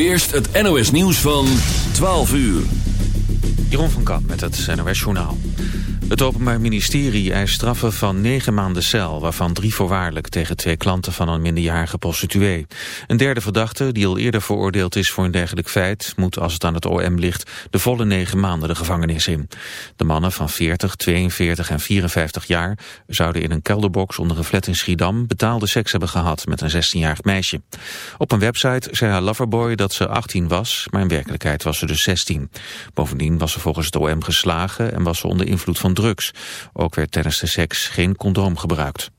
Eerst het NOS nieuws van 12 uur. Jeroen van Kamp met het NOS Journaal. Het Openbaar Ministerie eist straffen van negen maanden cel... waarvan drie voorwaardelijk tegen twee klanten van een minderjarige prostituee. Een derde verdachte, die al eerder veroordeeld is voor een dergelijk feit... moet, als het aan het OM ligt, de volle negen maanden de gevangenis in. De mannen van 40, 42 en 54 jaar... zouden in een kelderbox onder een flat in Schiedam... betaalde seks hebben gehad met een 16-jarig meisje. Op een website zei haar loverboy dat ze 18 was... maar in werkelijkheid was ze dus 16. Bovendien was ze volgens het OM geslagen... en was ze onder invloed van drugs. Ook werd tijdens de seks geen condoom gebruikt.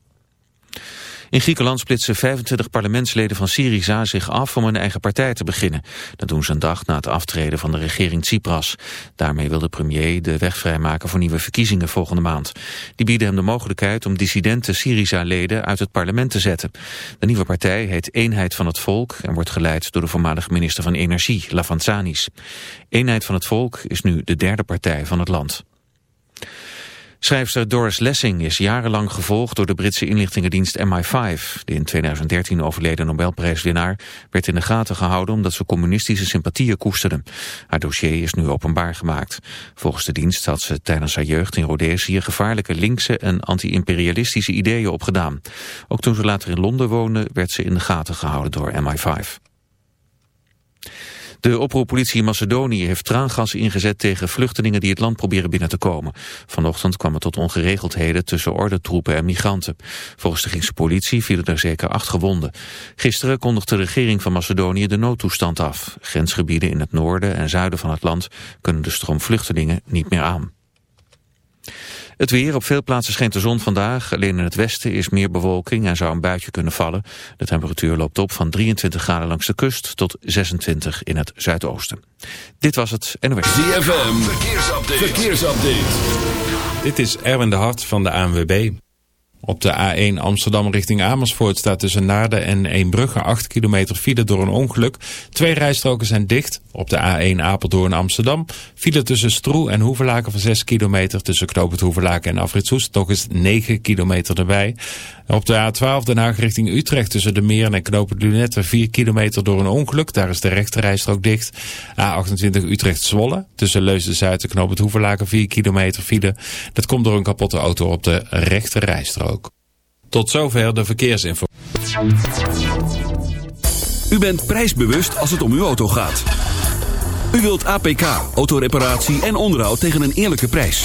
In Griekenland splitsen 25 parlementsleden van Syriza zich af om een eigen partij te beginnen. Dat doen ze een dag na het aftreden van de regering Tsipras. Daarmee wil de premier de weg vrijmaken voor nieuwe verkiezingen volgende maand. Die bieden hem de mogelijkheid om dissidente Syriza-leden uit het parlement te zetten. De nieuwe partij heet Eenheid van het Volk en wordt geleid door de voormalige minister van Energie, Lavanzanis. Eenheid van het Volk is nu de derde partij van het land. Schrijfster Doris Lessing is jarenlang gevolgd door de Britse inlichtingendienst MI5. De in 2013 overleden Nobelprijswinnaar werd in de gaten gehouden omdat ze communistische sympathieën koesterde. Haar dossier is nu openbaar gemaakt. Volgens de dienst had ze tijdens haar jeugd in Rhodesië gevaarlijke linkse en anti-imperialistische ideeën opgedaan. Ook toen ze later in Londen woonde werd ze in de gaten gehouden door MI5. De oproeppolitie in Macedonië heeft traangas ingezet tegen vluchtelingen die het land proberen binnen te komen. Vanochtend kwam het tot ongeregeldheden tussen ordentroepen en migranten. Volgens de Griekse politie vielen er zeker acht gewonden. Gisteren kondigde de regering van Macedonië de noodtoestand af. Grensgebieden in het noorden en zuiden van het land kunnen de stroom vluchtelingen niet meer aan. Het weer, op veel plaatsen schijnt de zon vandaag. Alleen in het westen is meer bewolking en zou een buitje kunnen vallen. De temperatuur loopt op van 23 graden langs de kust tot 26 in het zuidoosten. Dit was het NOS. ZFM, verkeersupdate. verkeersupdate. Dit is Erwin de Hart van de ANWB. Op de A1 Amsterdam richting Amersfoort staat tussen Naarden en Eembrugge 8 kilometer file door een ongeluk. Twee rijstroken zijn dicht. Op de A1 Apeldoorn Amsterdam file tussen Stroe en Hoevelaken van 6 kilometer. Tussen Knoopend Hoevelaken en Afritsoest nog eens 9 kilometer erbij. Op de A12 Den Haag richting Utrecht tussen de Meren en Knoopend Lunette 4 kilometer door een ongeluk. Daar is de rechte rijstrook dicht. A28 Utrecht Zwolle tussen Leusden-Zuid en Knoopend Hoevelaken 4 kilometer file. Dat komt door een kapotte auto op de rechte rijstrook. Tot zover de verkeersinformatie. U bent prijsbewust als het om uw auto gaat. U wilt APK, autoreparatie en onderhoud tegen een eerlijke prijs.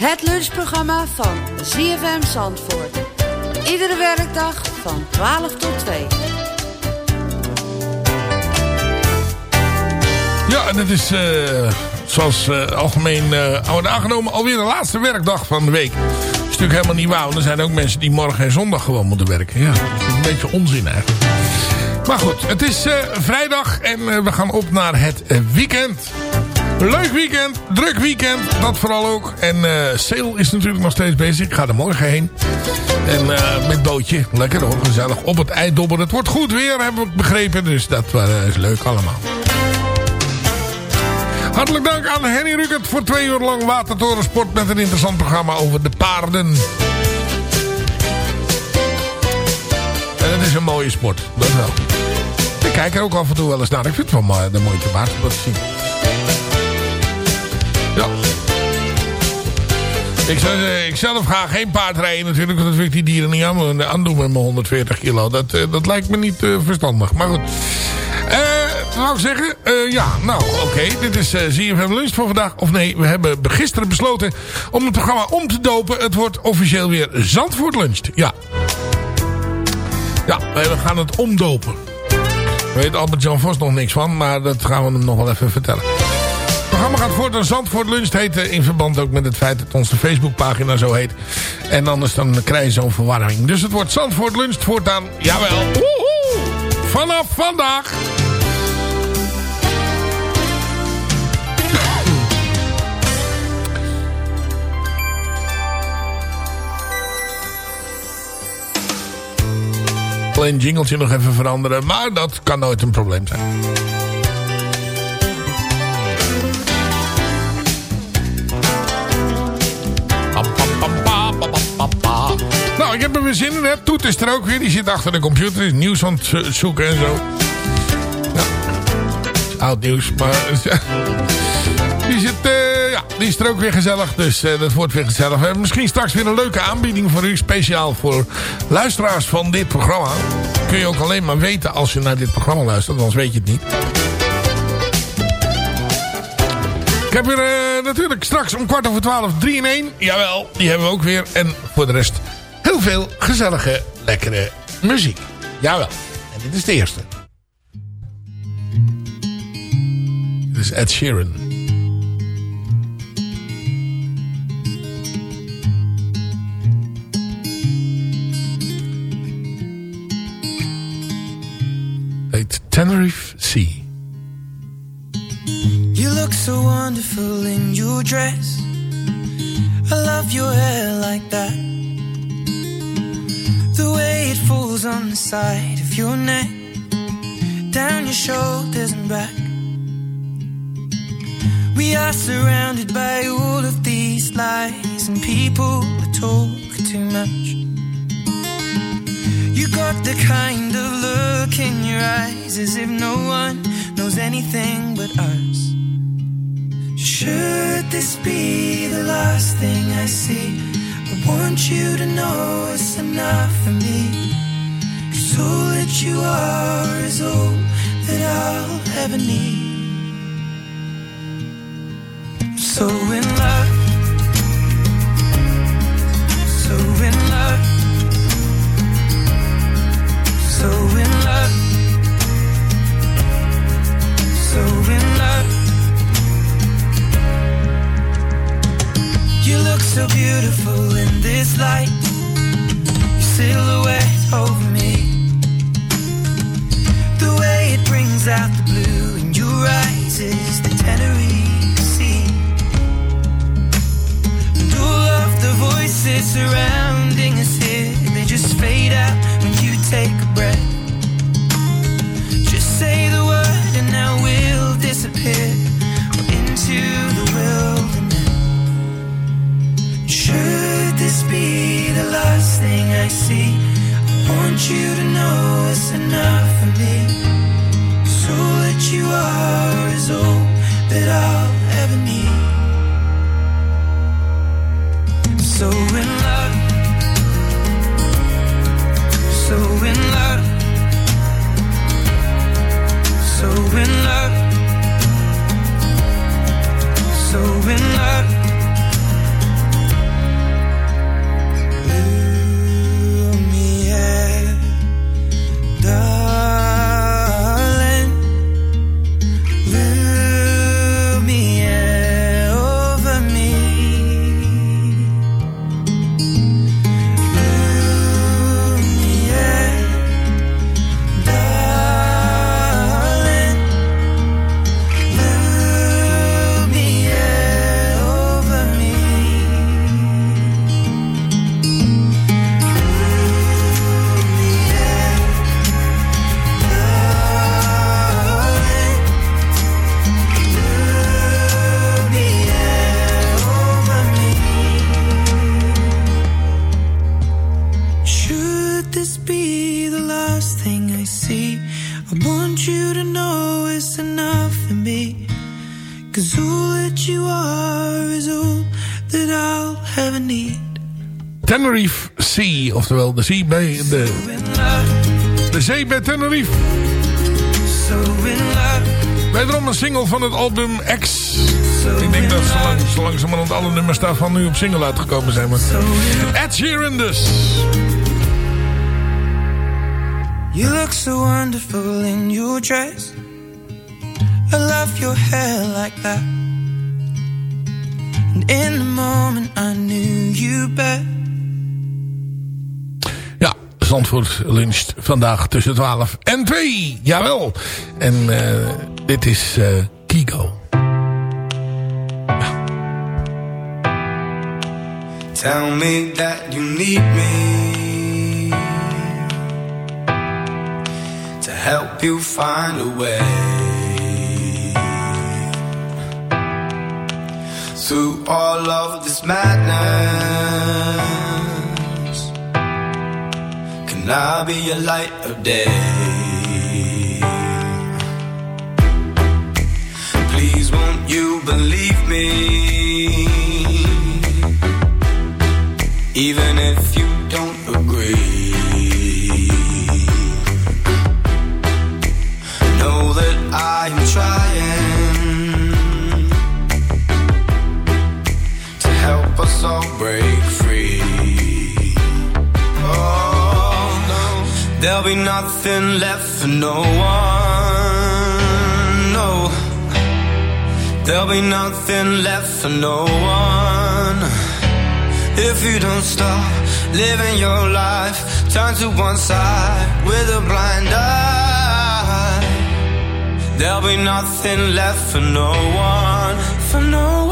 Het lunchprogramma van ZFM Zandvoort. Iedere werkdag van 12 tot 2. Ja, en het is eh, zoals eh, algemeen wordt aangenomen alweer de laatste werkdag van de week. Dat is natuurlijk helemaal niet waar, want er zijn ook mensen die morgen en zondag gewoon moeten werken. Ja, dat is een beetje onzin eigenlijk. Maar goed, het is vrijdag en we gaan op naar het weekend. Leuk weekend, druk weekend, dat vooral ook. En eh Sale is natuurlijk nog steeds bezig. Ik ga er morgen heen. En eh, met bootje, lekker hoor, gezellig. Op het eindobber. Het wordt goed weer, hebben we begrepen. Dus dat eh, is leuk allemaal. Hartelijk dank aan Henny Rukert voor twee uur lang Watertorensport met een interessant programma over de paarden. En het is een mooie sport, dat wel. Ik kijk er ook af en toe wel eens naar. Ik vind het wel de moeite waard om dat zien. Zeggen, ik zelf ga geen paard rijden natuurlijk, want dat vind ik die dieren niet aan, aandoen met mijn 140 kilo. Dat, eh, dat lijkt me niet eh, verstandig. Maar goed. Eh, wou ik zeggen, eh, ja, nou oké, dit is eh ZFM Lunch voor vandaag. Of nee, we hebben gisteren besloten om het programma om te dopen. Het wordt officieel weer Zandvoort Luncht. Ja. Ja, we gaan het omdopen. Weet Albert-Jan Vos nog niks van, maar dat gaan we hem nog wel even vertellen. Programma gaat voort en Zandvoort Lunch heet eh, in verband ook met het feit dat onze Facebookpagina zo heet. En anders dan krijg je zo'n verwarring. Dus het wordt Zandvoort Lunch voortaan, jawel, woehoe, vanaf vandaag. Alleen het jingletje nog even veranderen, maar dat kan nooit een probleem zijn. Nou, ik heb er weer zin in. Hè. Toet is er ook weer. Die zit achter de computer. Is nieuws aan het zo- zoeken en zo. Is Oud nieuws, maar... Die, zit, eh, ja, die is er ook weer gezellig. Dus eh, dat wordt weer gezellig. We hebben misschien straks weer een leuke aanbieding voor u. Speciaal voor luisteraars van dit programma. Kun je ook alleen maar weten als je naar dit programma luistert. Anders weet je het niet. Ik heb weer eh, natuurlijk straks om kwart over twaalf 3 in 1. Jawel, die hebben we ook weer. En voor de rest heel veel gezellige, lekkere muziek. Jawel. En dit is de eerste. Dit is Ed Sheeran. Tenerife Sea. You look so wonderful in your dress. Side of your neck, down your shoulders and back. We are surrounded by all of these lies and people that talk too much. You got the kind of look in your eyes as if no one knows anything but us. Should this be the last thing I see? I want you to know it's enough for me. All that you are is all that I'll ever need. So in love, so in love, so in love, so in love. You look so beautiful in this light. Your silhouette over me. Brings out the blue in your eyes is the Tenerife Sea. And all of the voices surrounding us here, they just fade out when you take a breath. Just say the word and now we'll disappear into the wilderness. Should this be the last thing I see? I want you to know it's enough for me. All that you are is all that I'll ever need. So zee bij de, de zee bij Tenerife. Wederom een single van het album X. Ik denk dat zo, lang, zo langzamerhand alle nummers daarvan nu op single uitgekomen zijn. Maar Ed Sheeran dus. You look so wonderful in your dress. I love your hair like that. And in the moment I knew you best. Zandvoort luncht vandaag tussen 12 en 2. Jawel. En eh, dit is eh, Kigo. Tell me that you need me to help you find a way through all of this madness. Can I be a light of day? Please, won't you believe me? even if you don't agree. Know that I am trying to help us all break there'll be nothing left for no one. No, there'll be nothing left for no one. If you don't stop living your life, turn to one side with a blind eye. There'll be nothing left for no one, for no one.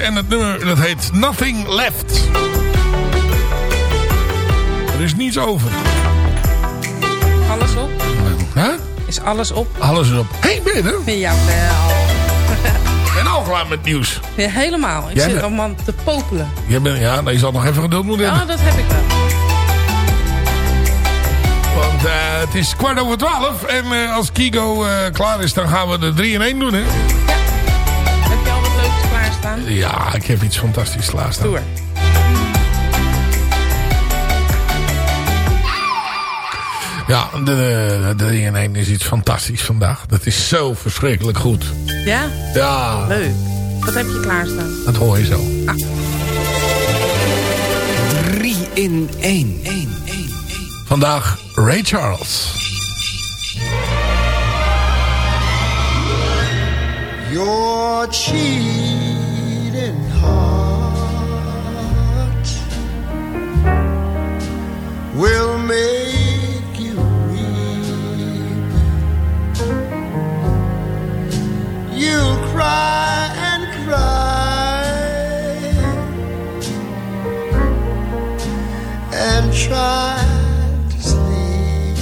En het nummer dat heet Nothing Left. Er is niets over. Alles op? Huh? Is alles op? Alles is op. hey, ben je er? Jawel. Ik ben al klaar met nieuws. Ja, helemaal. Ik Jij zit bent- allemaal te popelen. Jij bent, ja, nou, je zal nog even geduld moeten Ja, hebben. dat heb ik wel. Want eh, het is kwart over twaalf. En eh, als Kigo eh, klaar is, dan gaan we de 3 in 1 doen, hè? Heb ja, ik heb iets fantastisch klaarstaan. Doe Ja, de, de, de 3 in 1 is iets fantastisch vandaag. Dat is zo verschrikkelijk goed. Ja? Ja. Leuk. Wat heb je klaarstaan? Dat hoor je zo. Ah. 3 in 1. 1, 1, 1. Vandaag Ray Charles. Your cheese. will make you weep. You'll cry and cry and try. to sleep,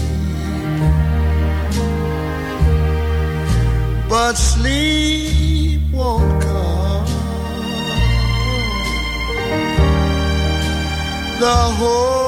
But sleep won't come. The whole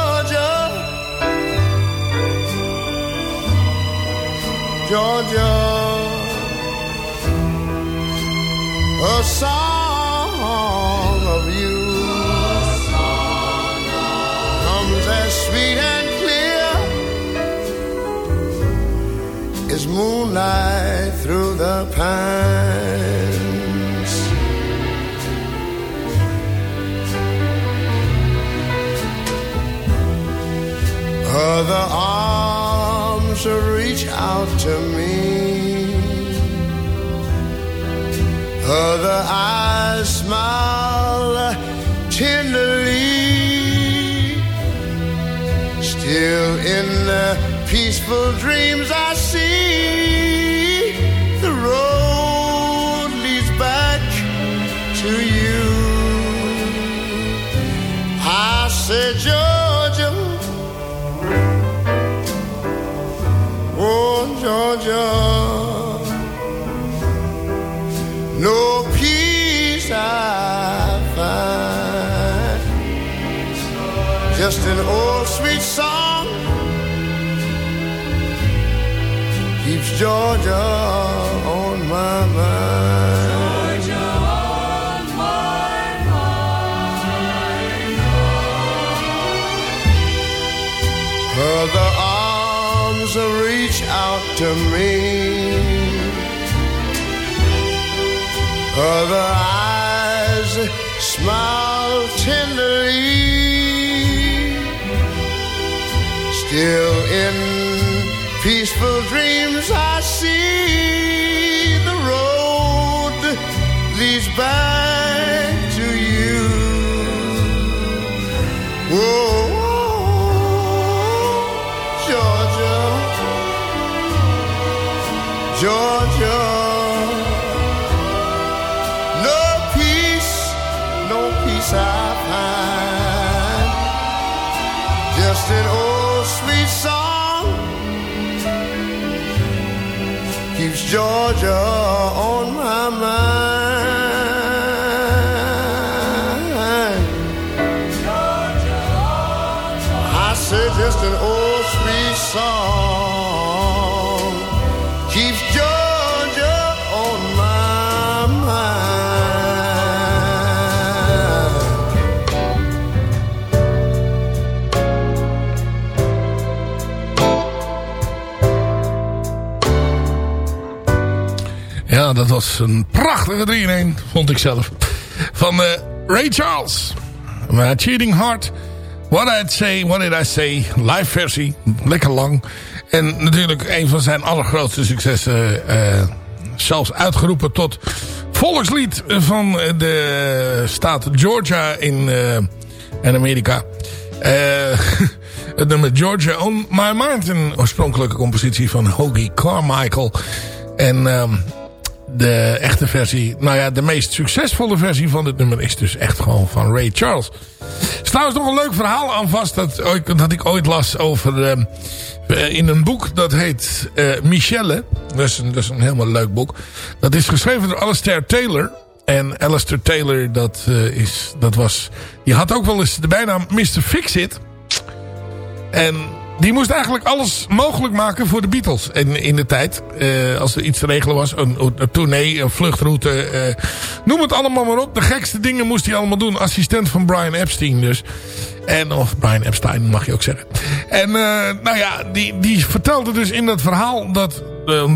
Georgia, a song of you comes as sweet and clear as moonlight through the pines. Other reach out to me. Other eyes smile tenderly. Still in the peaceful dreams I see, Just an old sweet song keeps Georgia on my mind. Georgia on my mind. Other arms reach out to me. Other eyes smile tenderly. Still in peaceful dreams I see the road leads back an old sweet song keeps Georgia on my mind. Ja, dat was een prachtige 3 in 1, vond ik zelf. Van eh, Ray Charles. Maar Cheating Heart. What I'd Say, What Did I Say. Live versie. Lekker lang. En natuurlijk een van zijn allergrootste successen. eh, zelfs uitgeroepen tot volkslied van de staat Georgia in, in Amerika. Eh, het nummer Georgia on My Mind. Een oorspronkelijke compositie van Hoagie Carmichael. En ehm, de echte versie, nou ja, de meest succesvolle versie van dit nummer is dus echt gewoon van Ray Charles. Er is trouwens nog een leuk verhaal aan vast dat, ik ooit las over, ehm, eh, in een boek dat heet eh, Michelle. Dat is, een, dat is een helemaal leuk boek. Dat is geschreven door Alistair Taylor. En Alistair Taylor, dat, eh, is, dat was, die had ook wel eens de bijnaam Mr. Fix-It. En die moest eigenlijk alles mogelijk maken voor de Beatles. En in de tijd, eh, als er iets te regelen was, een, een tournee, een vluchtroute, eh, noem het allemaal maar op. De gekste dingen moest hij allemaal doen. Assistent van Brian Epstein dus. En, of Brian Epstein mag je ook zeggen. En eh, nou ja, die, die vertelde dus in dat verhaal dat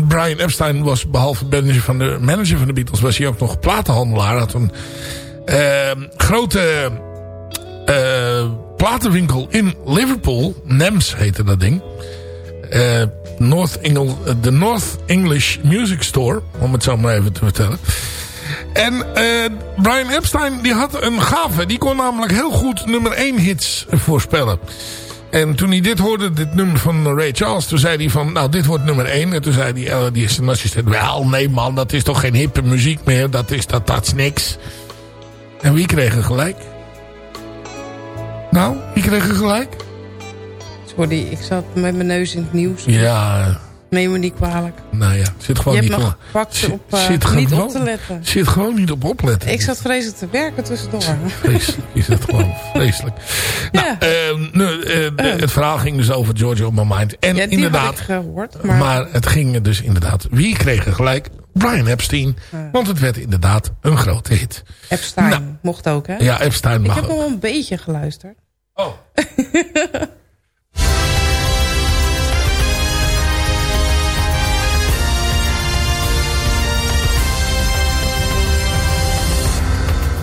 Brian Epstein was behalve manager van, de, manager van de Beatles... was hij ook nog platenhandelaar. Had een grote platenwinkel in Liverpool. NEMS heette dat ding. Eh, North Engel, eh, de North English Music Store. Om het zo maar even te vertellen. En eh, Brian Epstein die had een gave. Die kon namelijk heel goed nummer 1 hits voorspellen. En toen hij dit hoorde, dit nummer van Ray Charles, toen zei hij van, nou, dit wordt nummer 1. En toen zei die, uh, die assistent, wel, nee man, dat is toch geen hippe muziek meer. Dat is, dat, dat is niks. En wie kreeg er gelijk? Nou, wie kreeg er gelijk? Sorry, ik zat met mijn neus in het nieuws. Ja, Neem me niet kwalijk. nou ja, zit gewoon Je niet hebt me op- zit- op, eh, zit niet gewoon- op te letten. Zit gewoon niet op opletten. Ik zat vreselijk te werken tussendoor. Vreselijk is het gewoon, vreselijk. Nou, ehm, nu, eh, de- het verhaal ging dus over Georgia on My Mind. En Ja, inderdaad, ik gehoord. maar... Maar, het ging dus inderdaad, wie kreeg er gelijk? Brian Epstein. Want het werd inderdaad een grote hit. Epstein Nou. mocht ook, hè? Ja, Epstein ik mag heb ook. nog wel een beetje geluisterd. Oh.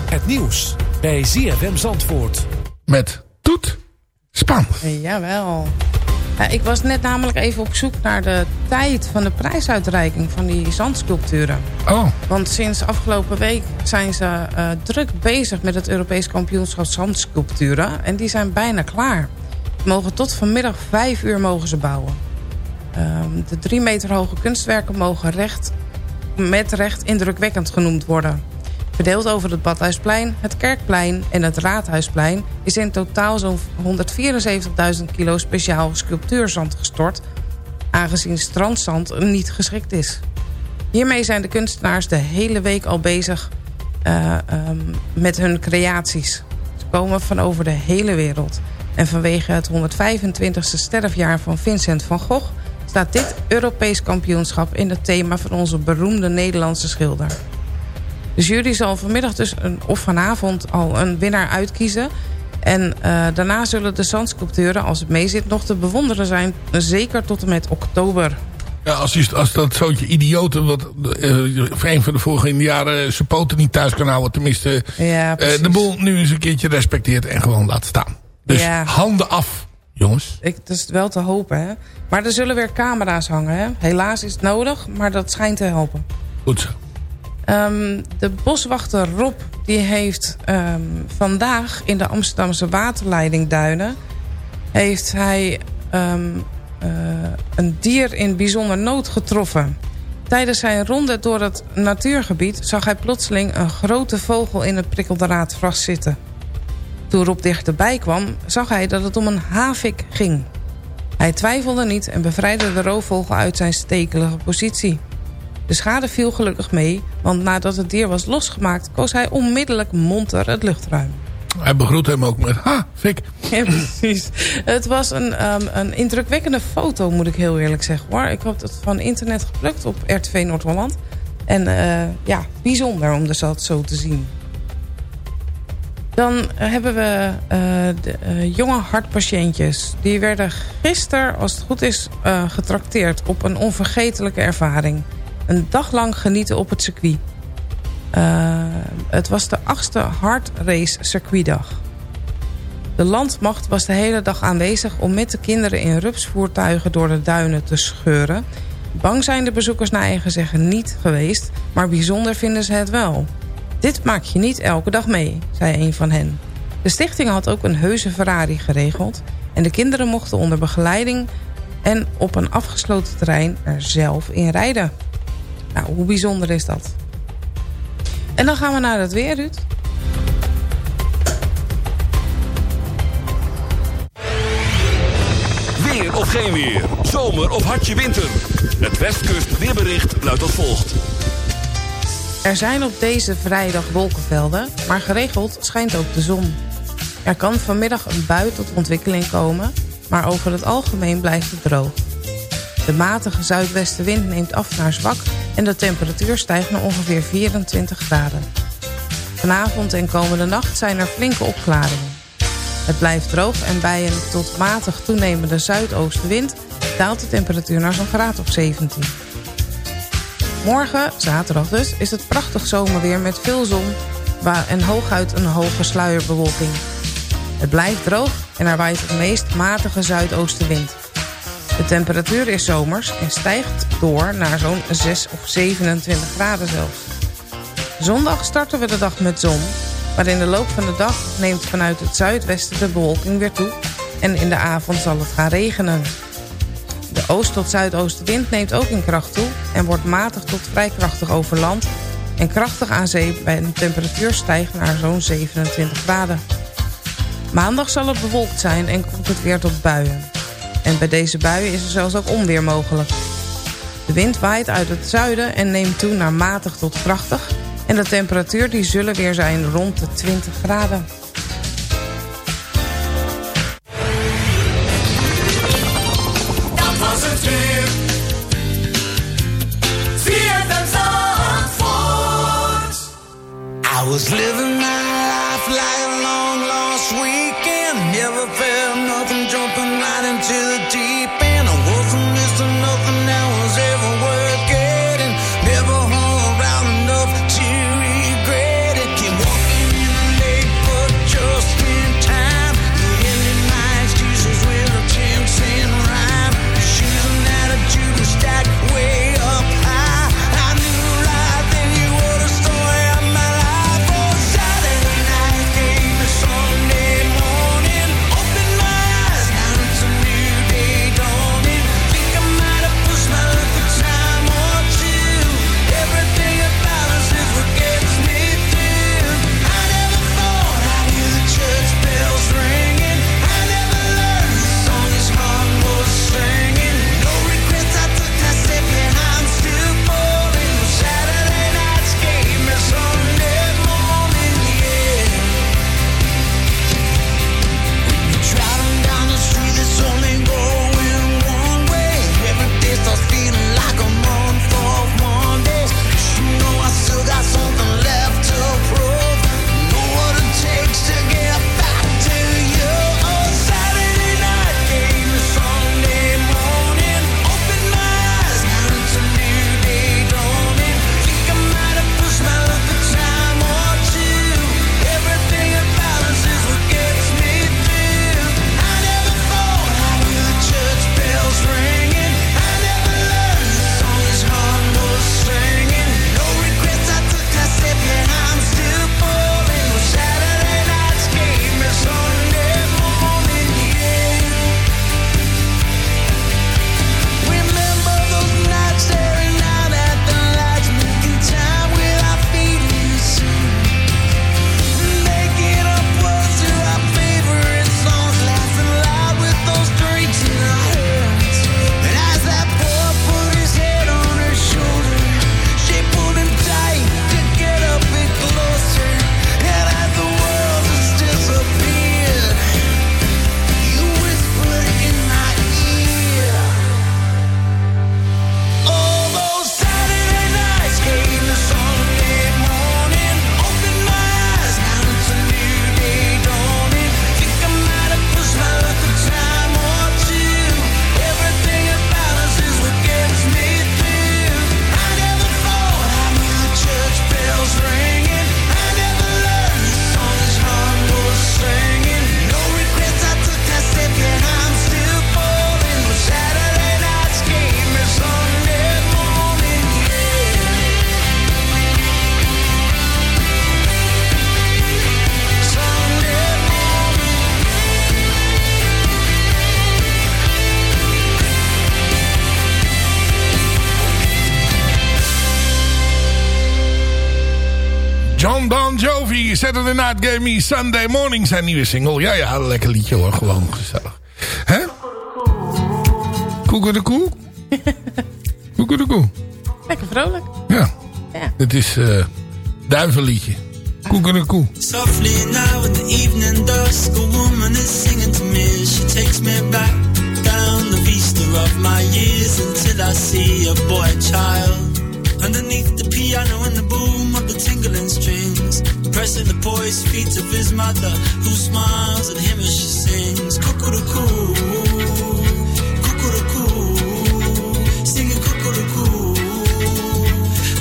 Het nieuws bij ZFM Zandvoort. Met Toet Span. Eh, Jawel. Ja, ik was net namelijk even op zoek naar de tijd van de prijsuitreiking van die zandsculpturen. Oh. Want sinds afgelopen week zijn ze eh, druk bezig met het Europees kampioenschap zandsculpturen. En die zijn bijna klaar. Mogen tot vanmiddag vijf uur mogen ze bouwen. Ehm, de drie meter hoge kunstwerken mogen recht, met recht indrukwekkend genoemd worden. Verdeeld over het Badhuisplein, het Kerkplein en het Raadhuisplein... is in totaal zo'n 174.000 kilo speciaal sculptuurzand gestort... aangezien strandzand niet geschikt is. Hiermee zijn de kunstenaars de hele week al bezig eh, ehm, met hun creaties. Ze komen van over de hele wereld. En vanwege het 125e sterfjaar van Vincent van Gogh... staat dit Europees kampioenschap in het thema van onze beroemde Nederlandse schilder. De jury zal vanmiddag dus een, of vanavond al een winnaar uitkiezen. En eh, daarna zullen de zandsculpturen, als het meezit, nog te bewonderen zijn. Zeker tot en met oktober. Ja, als, die, als dat zootje idioten, wat eh, een van de vorige jaren zijn poten niet thuis kan houden, tenminste Ja, precies. de boel nu eens een keertje respecteert en gewoon laat staan. Dus Ja. handen af, jongens. Ik, dat is wel te hopen, hè. Maar er zullen weer camera's hangen, hè. Helaas is het nodig, maar dat schijnt te helpen. Goed zo. Ehm, de boswachter Rob die heeft ehm, vandaag in de Amsterdamse waterleidingduinen... heeft hij ehm, eh, een dier in bijzonder nood getroffen. Tijdens zijn ronde door het natuurgebied zag hij plotseling een grote vogel in het prikkeldraad vastzitten. Toen Rob dichterbij kwam, zag hij dat het om een havik ging. Hij twijfelde niet en bevrijdde de roofvogel uit zijn stekelige positie. De schade viel gelukkig mee, want nadat het dier was losgemaakt... koos hij onmiddellijk monter het luchtruim. Hij begroet hem ook met, ha, Fik. Ja, precies. Het was een, ehm, een indrukwekkende foto, moet ik heel eerlijk zeggen. hoor. Ik heb het van internet geplukt op RTV Noord-Holland. En eh, ja, bijzonder om dus dat zo te zien. Dan hebben we eh, de eh, jonge hartpatiëntjes. Die werden gisteren, als het goed is, getrakteerd op een onvergetelijke ervaring. Een dag lang genieten op het circuit. Eh, het was de achtste hardrace circuitdag. De landmacht was de hele dag aanwezig om met de kinderen in rupsvoertuigen door de duinen te scheuren. Bang zijn de bezoekers naar eigen zeggen niet geweest, maar bijzonder vinden ze het wel. Dit maak je niet elke dag mee, zei een van hen. De stichting had ook een heuse Ferrari geregeld en de kinderen mochten onder begeleiding en op een afgesloten terrein er zelf in rijden. Nou, hoe bijzonder is dat? En dan gaan we naar het weer, Ruud. Weer of geen weer. Zomer of hartje winter. Het Westkust weerbericht luidt als volgt. Er zijn op deze vrijdag wolkenvelden, maar geregeld schijnt ook de zon. Er kan vanmiddag een bui tot ontwikkeling komen, maar over het algemeen blijft het droog. De matige zuidwestenwind neemt af naar zwak en de temperatuur stijgt naar ongeveer 24 graden. Vanavond en komende nacht zijn er flinke opklaringen. Het blijft droog en bij een tot matig toenemende zuidoostenwind... daalt de temperatuur naar zo'n graad of 17. Morgen, zaterdag dus, is het prachtig zomerweer met veel zon... en hooguit een hoge sluierbewolking. Het blijft droog en er waait het meest matige zuidoostenwind. De temperatuur is zomers en stijgt door naar zo'n 6 of 27 graden zelfs. Zondag starten we de dag met zon, maar in de loop van de dag neemt vanuit het zuidwesten de bewolking weer toe en in de avond zal het gaan regenen. De oost- tot zuidoostenwind neemt ook in kracht toe en wordt matig tot vrij krachtig over land en krachtig aan zee bij een temperatuur stijgt naar zo'n 27 graden. Maandag zal het bewolkt zijn en komt het weer tot buien. En bij deze buien is er zelfs ook onweer mogelijk. De wind waait uit het zuiden en neemt toe naar matig tot krachtig. En de temperatuur die zullen weer zijn rond de 20 graden. Dat was het weer. I was living God Gave Me Sunday Morning, zijn nieuwe single. Ja, ja, lekker liedje hoor. Gewoon gezellig. Hè? de Koekerekoe. Lekker vrolijk. Ja. ja. Het is uh, duivenliedje. Koekerekoe. Softly now in the evening dusk, a woman is singing to me. She takes me back down the vista of my years until I see a boy child. Underneath the piano and the boom of the tingling strings. pressing the poised feet of his mother, who smiles at him as she sings, Cuckoo-coo, cuckoo, singing cuckoo-coo,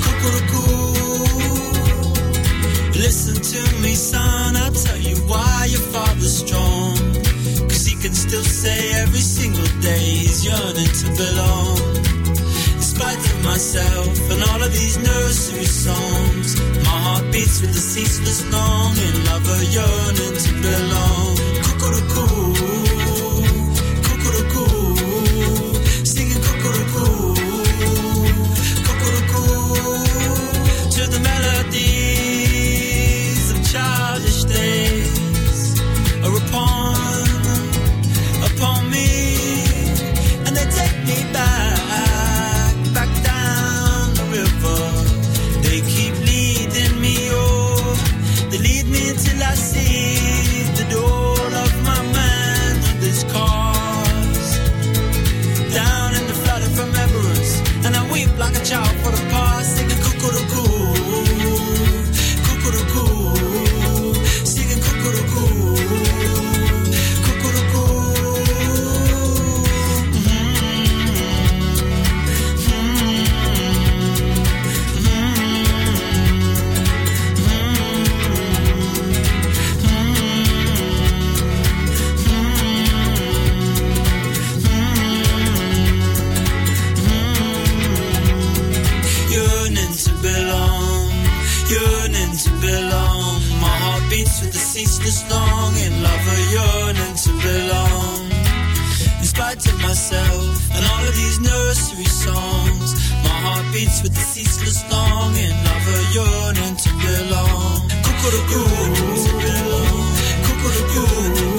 cuckoo. Listen to me, son, I'll tell you why your father's strong. Cause he can still say every single day he's yearning to belong right through myself and all of these nursery songs. My heart beats with a ceaseless longing of a yearning to belong. Cuckoo. ceaseless longing of a yearning to belong. Cuckoo-doo-doo, to belong. cuckoo.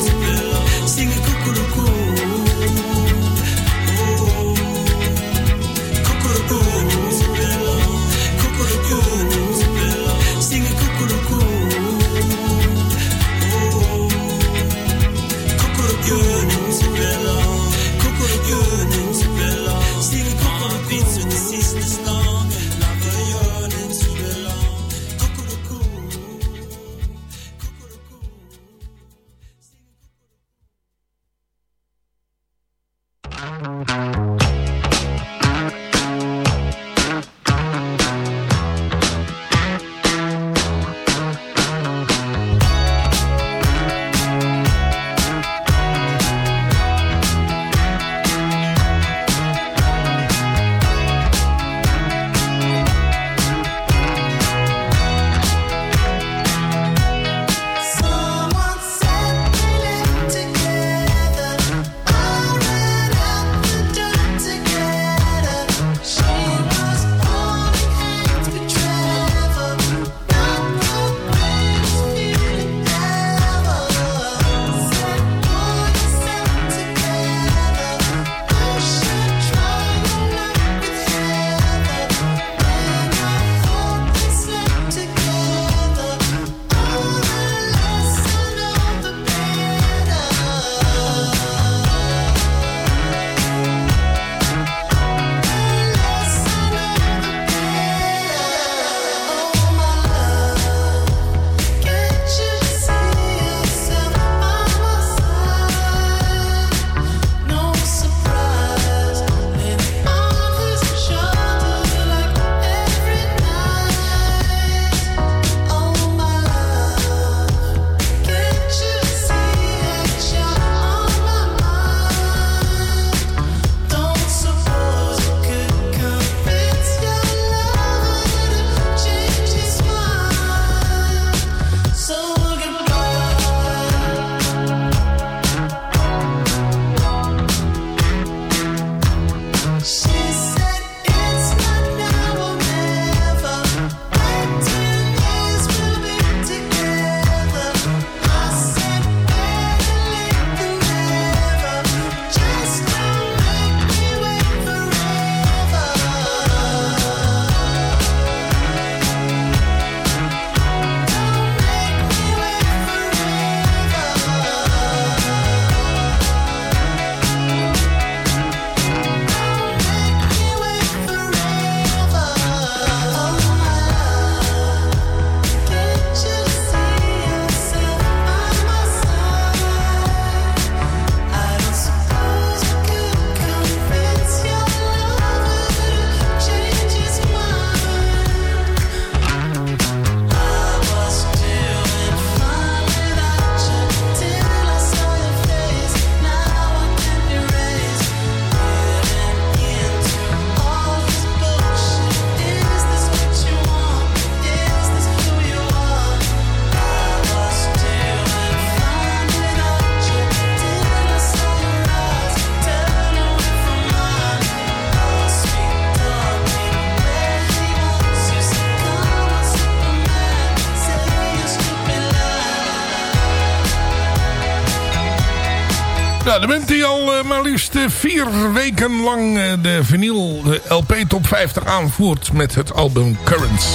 Vier weken lang eh, de vinyl de LP Top 50 aanvoert met het album Currents.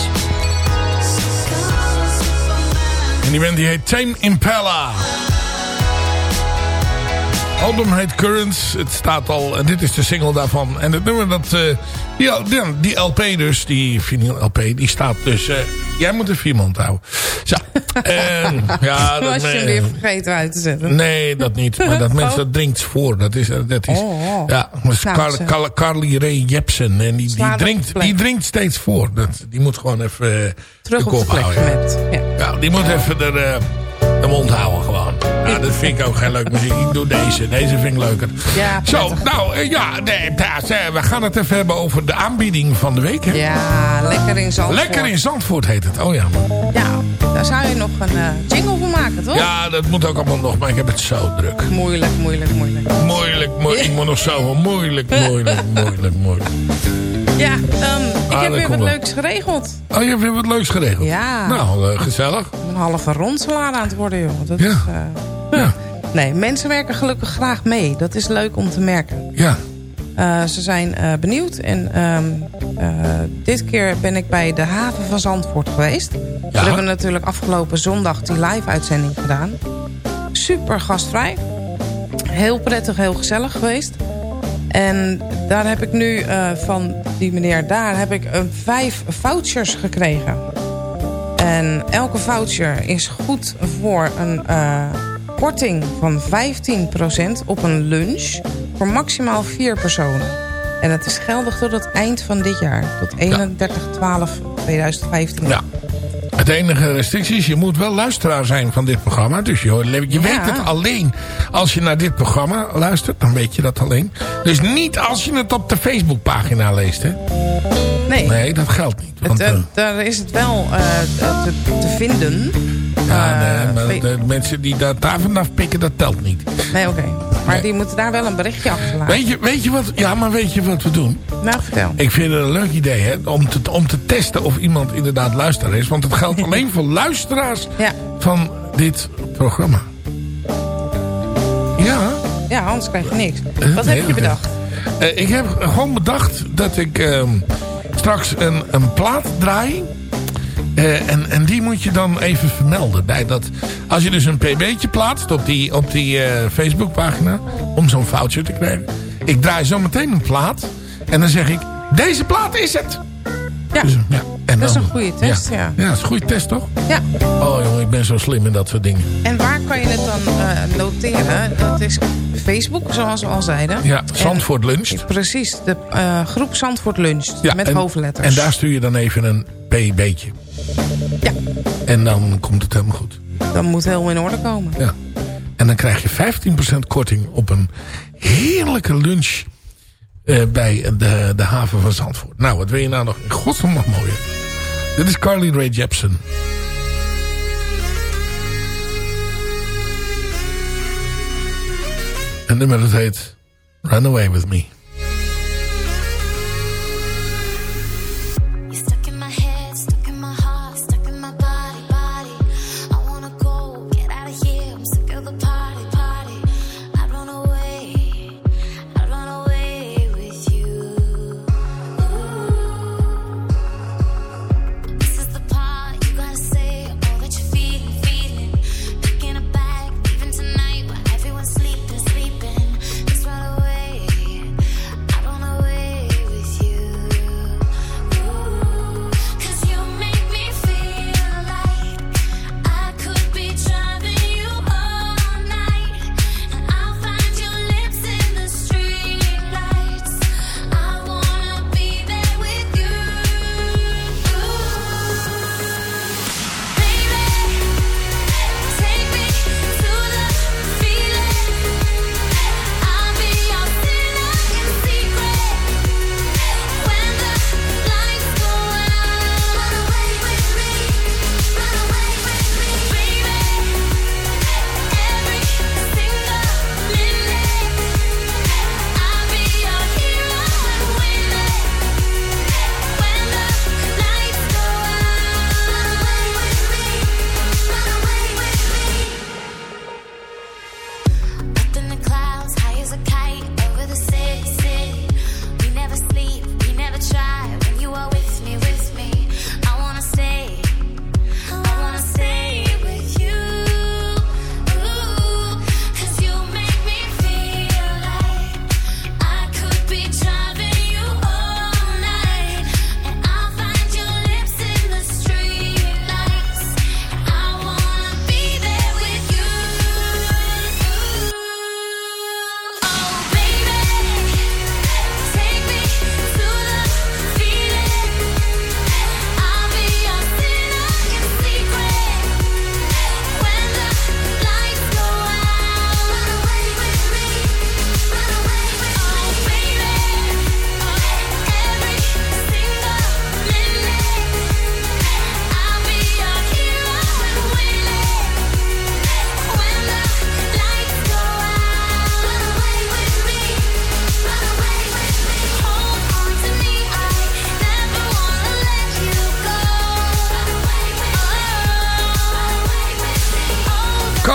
En die band heet Tame Impala. Album heet Currents. Het staat al, en dit is de single daarvan. En het nummer dat, eh, die, die, die LP dus, die vinyl LP, die staat dus, eh, jij moet even iemand houden. Zo. En, ja, dat Was je hem weer vergeten uit te zetten? Nee, dat niet. Maar dat mensen dat drinkt voor. Dat is, dat is Oh, oh. ja, is Nou, Carly Ray Jepsen. En die, die, de drinkt, die drinkt steeds voor. Dat, die moet gewoon even eh, Terug de op de plek. Ja. Ja, die moet even de, eh, de mond houden gewoon. Ja, dat vind ik ook geen leuk muziek. Ik doe deze. Deze vind ik leuker. Ja, Zo, nou eh, ja, nee, eh, we gaan het even hebben over de aanbieding van de week. Hè? Ja, lekker in Zandvoort. Lekker in Zandvoort heet het. Oh ja. Ja, daar zou je nog een eh, jingle voor maken, toch? Ja, dat moet ook allemaal nog, maar ik heb het zo druk. Moeilijk, moeilijk, moeilijk. Moeilijk, moeilijk. Ik moet nog zo. Moeilijk, moeilijk, moeilijk, moeilijk. Ja, ehm, ik Ah, heb weer wat leuks geregeld. Oh, je hebt weer wat leuks geregeld. Ja. Nou, eh, gezellig. Een halve rondselaar aan het worden, joh. Dat Ja. is, eh, Nee, mensen werken gelukkig graag mee. Dat is leuk om te merken. Ja. Eh, ze zijn benieuwd. En ehm, eh, dit keer ben ik bij de haven van Zandvoort geweest. We hebben natuurlijk afgelopen zondag die live-uitzending gedaan. Super gastvrij. Heel prettig, heel gezellig geweest. En daar heb ik nu eh, van die meneer daar heb ik eh, vijf vouchers gekregen. En elke voucher is goed voor een eh, korting van 15% op een lunch voor maximaal vier personen. En dat is geldig tot het eind van dit jaar. Tot 31-12-2015. Ja. Het enige restrictie is, je moet wel luisteraar zijn van dit programma. Dus je, je Ja. weet het alleen als je naar dit programma luistert. Dan weet je dat alleen. Dus niet als je het op de Facebookpagina leest. Hè? Nee. Nee, dat geldt niet. Want, eh, eh, daar is het wel eh, te, te vinden. ja, nee, maar de mensen die daar, daar vanaf pikken, dat telt niet. Nee, oké. Maar die moeten daar wel een berichtje achterlaten. Weet je, weet je wat? Ja, maar weet je wat we doen? Nou, vertel. Ik vind het een leuk idee hè, om, te, om te testen of iemand inderdaad luisteraar is. Want het geldt alleen voor luisteraars Ja. van dit programma. Ja. Ja, anders krijg je niks. Eh, Wat nee, heb je bedacht? Eh, ik heb gewoon bedacht dat ik ehm, straks een, een plaat draai. Eh, en, en die moet je dan even vermelden. Bij dat, als je dus een pb'tje plaatst op die, op die eh, Facebookpagina. Om zo'n voucher te krijgen. Ik draai zo meteen een plaat. En dan zeg ik, deze plaat is het. Ja, Dus, ja. En dat is een goede test, ja. Ja, dat is een goede test toch? Ja. Oh jongen, ik ben zo slim in dat soort dingen. En waar kan je het dan eh, noteren? Dat is Facebook, zoals we al zeiden. Ja, Zandvoort Lunch. Precies, de groep Zandvoort Lunch. Ja, met en, hoofdletters. En daar stuur je dan even een pb'tje. Ja. En dan komt het helemaal goed. Dan moet het helemaal in orde komen. Ja. En dan krijg je 15% korting op een heerlijke lunch eh, bij de, de haven van Zandvoort. Nou, wat wil je nou nog? In godsnaam nog mooier. Dit is Carly Rae Jepsen. En nummer dat heet Run Away With Me.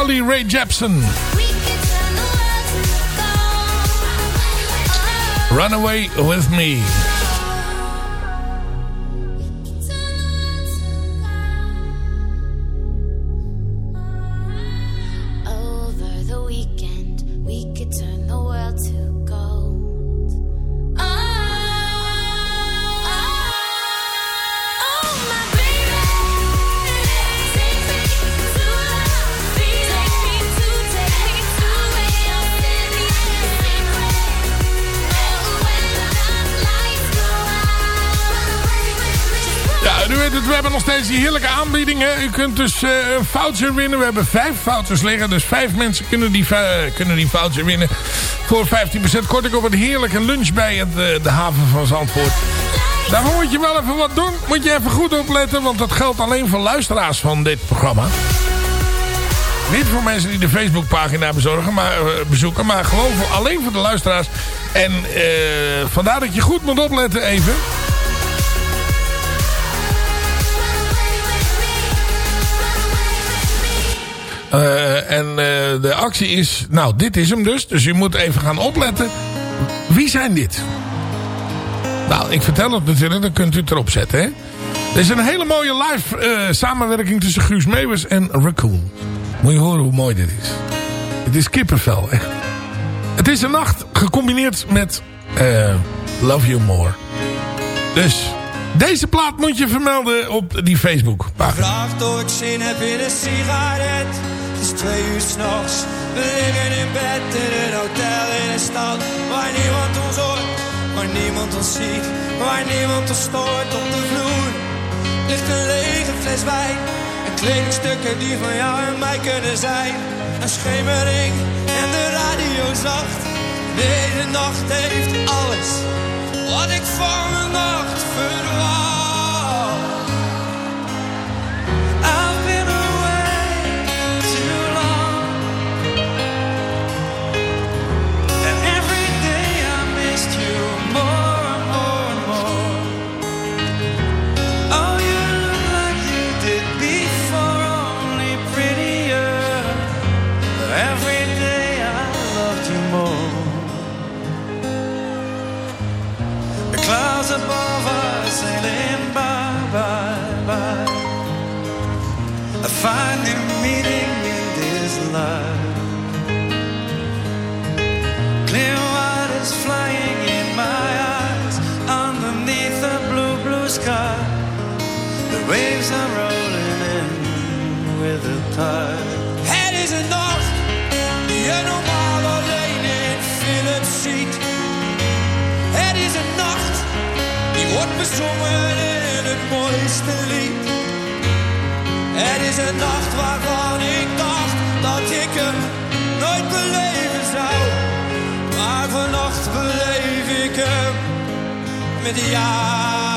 Carly Ray Jepsen. Run away with me. Die heerlijke aanbiedingen. U kunt dus eh, een voucher winnen. We hebben vijf vouchers liggen. Dus vijf mensen kunnen die, va- kunnen die voucher winnen. Voor 15% korting op een heerlijke lunch bij het, eh, de haven van Zandvoort. Daarvoor moet je wel even wat doen. Moet je even goed opletten. Want dat geldt alleen voor luisteraars van dit programma. Niet voor mensen die de Facebookpagina bezorgen, maar, bezoeken. Maar gewoon voor, alleen voor de luisteraars. En vandaar dat je goed moet opletten even. Eh, en eh, de actie is... Nou, dit is hem dus. Dus u moet even gaan opletten. Wie zijn dit? Nou, ik vertel het natuurlijk. Dan kunt u het erop zetten. Hè? Er is een hele mooie live eh, samenwerking tussen Guus Meeuwis en Raccoon. Moet je horen hoe mooi dit is. Het is kippenvel, echt. Het is een nacht gecombineerd met Love You More. Dus deze plaat moet je vermelden op die Facebook pagina. Vraagt of ik zin heb in een sigaret. Is twee uur s'nachts. We liggen in bed in een hotel in een stad. Waar niemand ons hoort, waar niemand ons ziet. Waar niemand ons stoort op de vloer. Ligt een lege fles wijn. En kledingstukken die van jou en mij kunnen zijn. Een schemering en de radio zacht. Deze nacht heeft alles wat ik van mijn nacht verwacht. Bezongen in het mooiste lied. Het is een nacht waarvan ik dacht dat ik hem nooit beleven zou. Maar vannacht beleef ik hem met jou.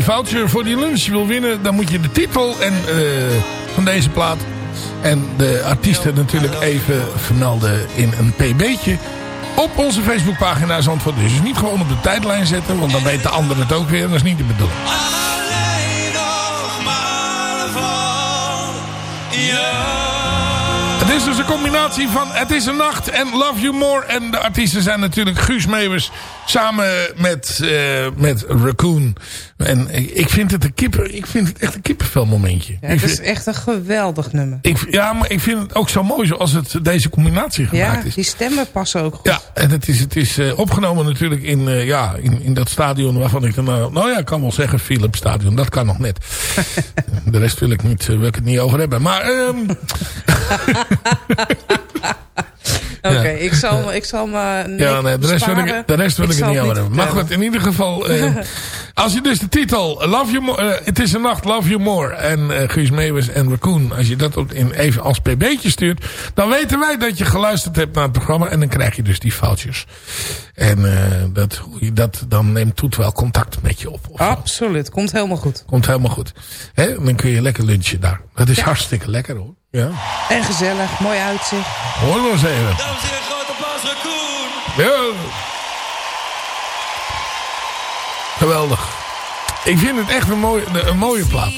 Die voucher voor die lunch wil winnen... dan moet je de titel en, eh, van deze plaat... en de artiesten natuurlijk even vermelden in een pb'tje... op onze Facebookpagina Zandvoort. Dus niet gewoon op de tijdlijn zetten... want dan weten anderen het ook weer. Dat is niet de bedoeling. Het is dus een combinatie van Het is een nacht en Love You More. En de artiesten zijn natuurlijk Guus Meeuwers samen met, eh, met Raccoon. En ik vind het een kippen, ik vind het echt een kippenvel momentje. Ja, ik het is echt een geweldig nummer. ik, ja, maar ik vind het ook zo mooi zoals het deze combinatie gemaakt Ja, is. die stemmen passen ook goed. Ja, en het is, het is eh, opgenomen natuurlijk in, eh, ja, in, in dat stadion waarvan ik dan... nou nou ja, ik kan wel zeggen Philips Stadion. Dat kan nog net. de rest wil ik, niet, eh, wil ik het niet over hebben. Maar... ehm, Oké, ik zal, ik zal me Ja, nee, de rest wil ik, de rest wil ik, het niet over hebben. Maar goed, in ieder geval... eh, als je dus de titel Love You More... eh, het is een nacht, Love You More... en eh, Guus Meeuwis en Raccoon... als je dat op, in, even als pb'tje stuurt... dan weten wij dat je geluisterd hebt naar het programma... en dan krijg je dus die foutjes. En eh, dat, dat, dan neemt Toet wel contact met je op. Absoluut, komt helemaal goed. Komt helemaal goed. Hè? Dan kun je lekker lunchen daar. Dat is hartstikke lekker hoor. Ja. En gezellig, mooi uitzicht. Hoor maar eens even. Dames en heren, groot applaus Raccoon. Ja. Geweldig. Ik vind het echt een mooie, een mooie plaat.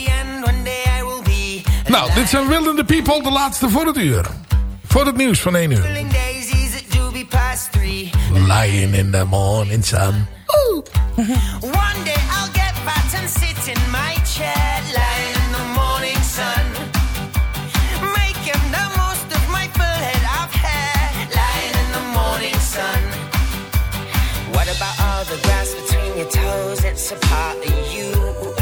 Nou, dit zijn Willende People, de laatste voor het uur. Voor het nieuws van 1 uur. Lying in the morning sun. One day I'll get fat and sit in your toes? It's a part of you